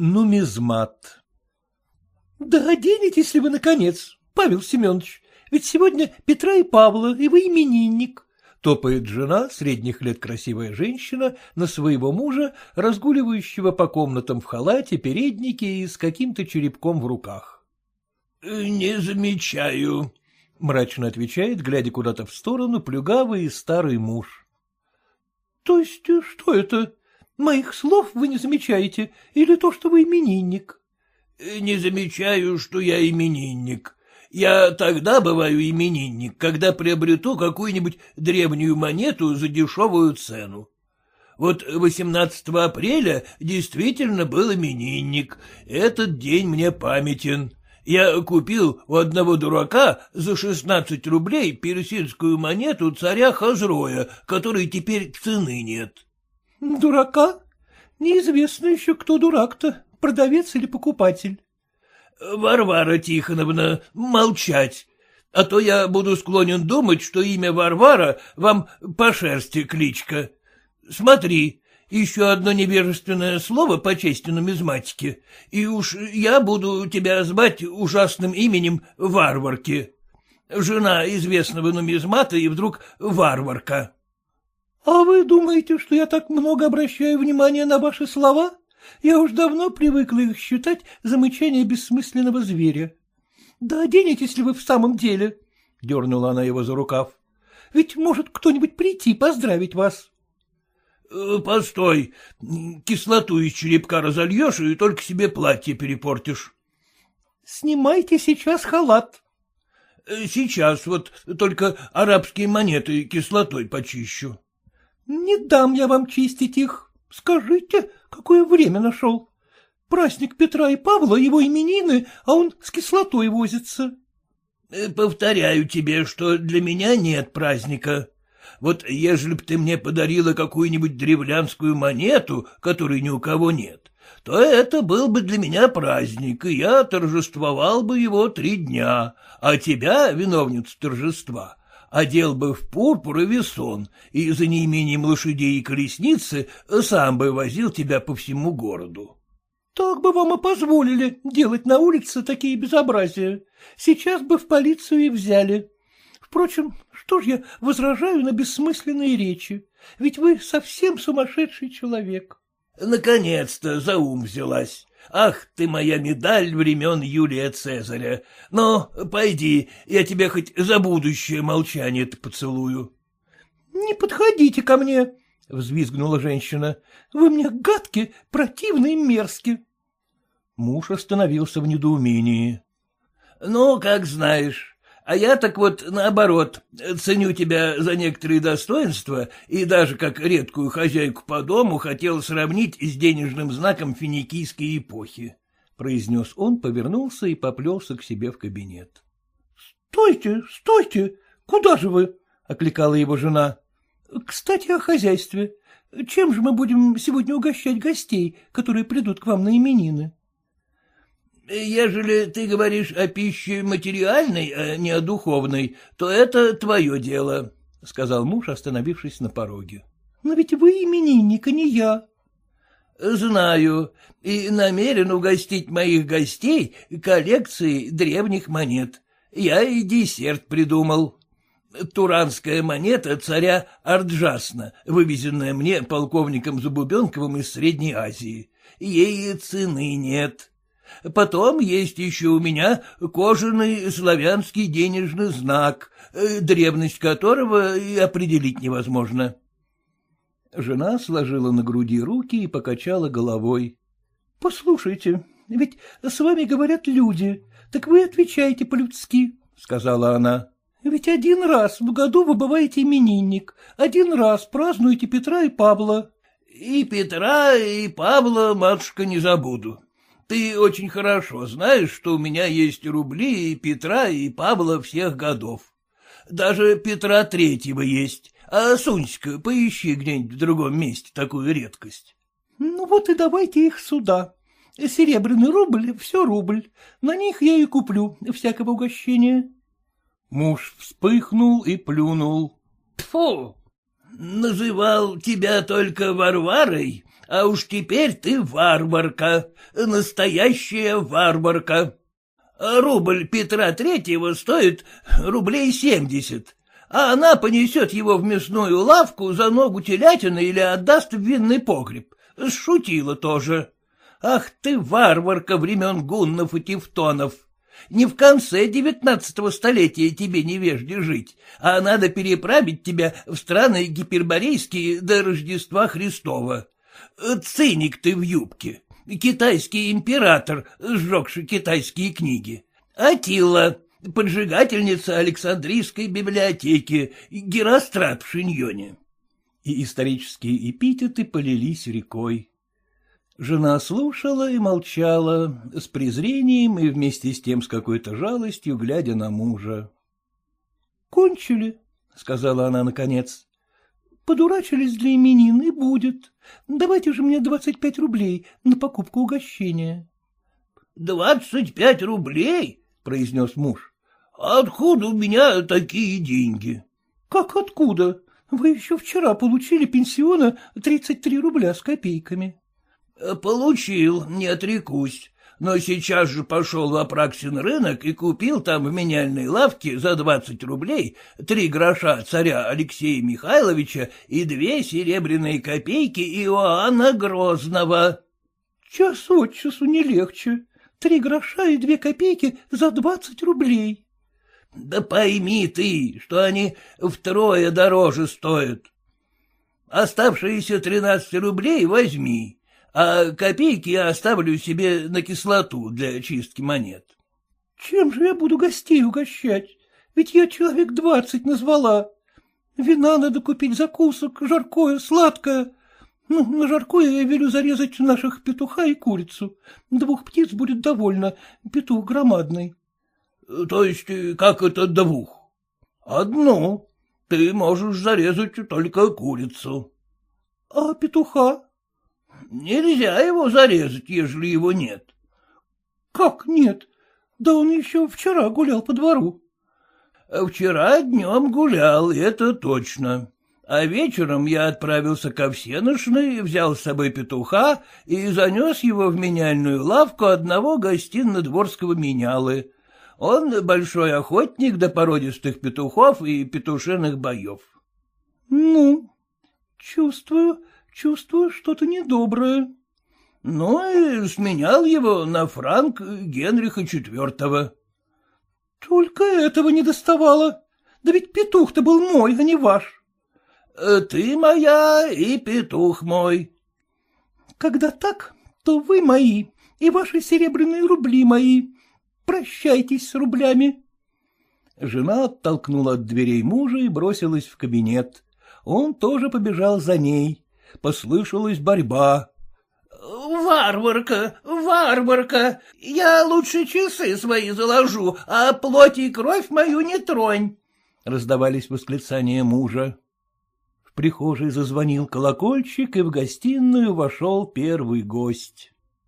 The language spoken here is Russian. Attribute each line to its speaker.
Speaker 1: Нумизмат Да оденетесь ли вы, наконец, Павел Семенович, ведь сегодня Петра и Павла, и вы именинник. Топает жена, средних лет красивая женщина, на своего мужа, разгуливающего по комнатам в халате, переднике и с каким-то черепком в руках.
Speaker 2: — Не замечаю, —
Speaker 1: мрачно отвечает, глядя куда-то в сторону, плюгавый и старый муж. — То есть что это? Моих слов вы не замечаете или то, что вы именинник?
Speaker 2: — Не замечаю, что я именинник. Я тогда бываю именинник, когда приобрету какую-нибудь древнюю монету за дешевую цену. Вот 18 апреля действительно был именинник. Этот день мне памятен. Я купил у одного дурака за 16 рублей персидскую монету царя Хазроя, которой теперь цены нет.
Speaker 1: — Дурака? Неизвестно еще, кто дурак-то, продавец или покупатель.
Speaker 2: Варвара Тихоновна, молчать, а то я буду склонен думать, что имя Варвара вам по шерсти кличка. Смотри, еще одно невежественное слово по чести нумизматики, и уж я буду тебя звать ужасным именем Варварки. Жена известного нумизмата и вдруг варварка.
Speaker 1: — А вы думаете, что я так много обращаю внимания на ваши слова? Я уж давно привыкла их считать замычание бессмысленного зверя. Да оденетесь ли вы в самом деле? — дернула она его за рукав. — Ведь может кто-нибудь прийти поздравить вас.
Speaker 2: Э, — Постой, кислоту из черепка разольешь и только себе платье перепортишь.
Speaker 1: — Снимайте сейчас халат.
Speaker 2: Э, — Сейчас, вот только арабские монеты кислотой почищу.
Speaker 1: — Не дам я вам чистить их. Скажите, какое время нашел? Праздник Петра и Павла, его именины, а он с кислотой возится.
Speaker 2: Э, — Повторяю тебе, что для меня нет праздника. Вот ежели б ты мне подарила какую-нибудь древлянскую монету, которой ни у кого нет, то это был бы для меня праздник, и я торжествовал бы его три дня, а тебя, виновница торжества, одел бы в пурпур и весон, и за неимением лошадей и колесницы сам бы возил тебя по всему городу.
Speaker 1: — Так бы вам и позволили делать на улице такие безобразия. Сейчас бы в полицию и взяли. Впрочем, что ж я возражаю на бессмысленные речи? Ведь вы совсем сумасшедший человек.
Speaker 2: — Наконец-то за ум взялась. Ах ты моя медаль времен Юлия Цезаря! Ну, пойди, я тебя хоть за будущее молчание-то поцелую.
Speaker 1: — Не подходите ко мне, — взвизгнула женщина. — Вы мне гадки, противны и мерзки. Муж остановился в недоумении.
Speaker 2: — Ну, как знаешь. А я так вот, наоборот, ценю тебя за некоторые достоинства и даже как редкую хозяйку по дому хотел сравнить с денежным знаком финикийской эпохи, — произнес он, повернулся и поплелся к себе в кабинет.
Speaker 1: — Стойте, стойте! Куда же вы? — окликала его жена. — Кстати, о хозяйстве. Чем же мы будем сегодня угощать гостей, которые придут к вам на именины?
Speaker 2: — Ежели ты говоришь о пище материальной, а не о духовной, то это твое дело, — сказал муж, остановившись на пороге.
Speaker 1: — Но ведь вы именинник, а не я.
Speaker 2: — Знаю, и намерен угостить моих гостей коллекцией древних монет. Я и десерт придумал. Туранская монета царя Арджасна, вывезенная мне полковником Забубенковым из Средней Азии. Ей цены нет. Потом есть еще у меня кожаный славянский денежный знак, э, древность которого и определить невозможно.
Speaker 1: Жена сложила на груди руки и покачала головой. — Послушайте, ведь с вами говорят люди, так вы отвечаете по-людски, — сказала она. — Ведь один раз в году вы бываете именинник, один раз празднуете Петра и Павла.
Speaker 2: — И Петра, и Павла, матушка, не забуду. Ты очень хорошо знаешь, что у меня есть рубли и Петра, и Павла всех годов. Даже Петра Третьего есть. А Суньська, поищи где-нибудь в другом месте такую редкость.
Speaker 1: Ну вот и давайте их сюда. Серебряный рубль — все рубль. На них я и куплю всякого угощения. Муж вспыхнул и плюнул.
Speaker 2: Тфу! Называл тебя только Варварой, а уж теперь ты варварка, настоящая варварка. Рубль Петра Третьего стоит рублей семьдесят, а она понесет его в мясную лавку за ногу телятины или отдаст в винный погреб. Шутила тоже. Ах ты, варварка времен гуннов и тевтонов! Не в конце девятнадцатого столетия тебе невежде жить, а надо переправить тебя в страны гиперборейские до Рождества Христова. Циник ты в юбке, китайский император, сжегший китайские книги. Атила, поджигательница Александрийской библиотеки, Герострат в шиньоне.
Speaker 1: И исторические эпитеты полились рекой. Жена слушала и молчала, с презрением и вместе с тем с какой-то жалостью, глядя на мужа. — Кончили, — сказала она наконец. — Подурачились для именин и будет. Давайте же мне двадцать пять рублей на покупку угощения.
Speaker 2: — Двадцать пять рублей? — произнес муж. — Откуда у меня такие деньги?
Speaker 1: — Как откуда? Вы еще вчера получили пенсиона тридцать три рубля с копейками.
Speaker 2: — Получил, не отрекусь. Но сейчас же пошел в Апраксин рынок и купил там в меняльной лавке за двадцать рублей три гроша царя Алексея Михайловича и две серебряные копейки Иоанна Грозного.
Speaker 1: — Час от часу не легче. Три гроша и две копейки за двадцать рублей.
Speaker 2: — Да пойми ты, что они втрое дороже стоят. Оставшиеся тринадцать рублей возьми а копейки я оставлю себе на кислоту для чистки монет.
Speaker 1: — Чем же я буду гостей угощать? Ведь я человек двадцать назвала. Вина надо купить, закусок, жаркое, сладкое. Ну, на жаркое я велю зарезать наших петуха и курицу. Двух птиц будет довольно, петух громадный.
Speaker 2: — То есть как это двух? — Одну. Ты можешь зарезать только курицу.
Speaker 1: — А петуха?
Speaker 2: Нельзя его зарезать, ежели его нет.
Speaker 1: — Как нет? Да он еще вчера гулял по двору.
Speaker 2: — Вчера днем гулял, это точно. А вечером я отправился ко всеношной, взял с собой петуха и занес его в меняльную лавку одного гостино-дворского менялы. Он большой охотник до породистых петухов и петушиных боев.
Speaker 1: — Ну, чувствую, Чувствую что-то недоброе.
Speaker 2: Ну и сменял его на франк Генриха IV.
Speaker 1: Только этого не доставало. Да ведь петух-то был мой, а не ваш.
Speaker 2: Ты моя и петух мой.
Speaker 1: Когда так, то вы мои, и ваши серебряные рубли мои. Прощайтесь с рублями. Жена оттолкнула от дверей мужа и бросилась в кабинет. Он тоже побежал за ней послышалась борьба.
Speaker 2: — Варварка, варварка, я лучше часы свои заложу, а плоть и кровь мою не тронь, —
Speaker 1: раздавались восклицания мужа. В прихожей зазвонил колокольчик, и в гостиную вошел первый гость.